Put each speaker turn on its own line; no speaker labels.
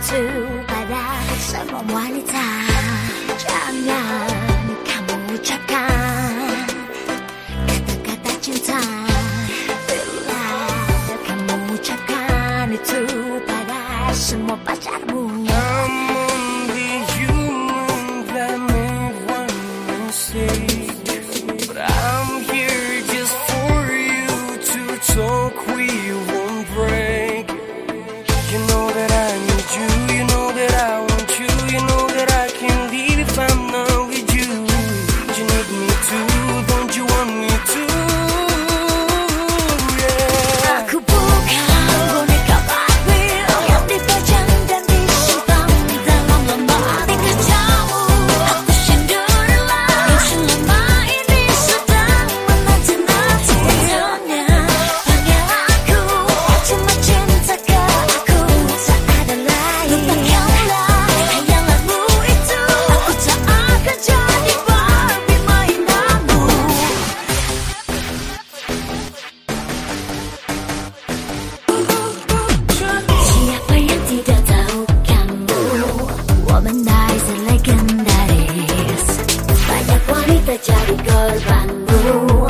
too, but I'm a 좋아. 참 나, 무척한. Andai legendaris Banyak wanita jadi korbanmu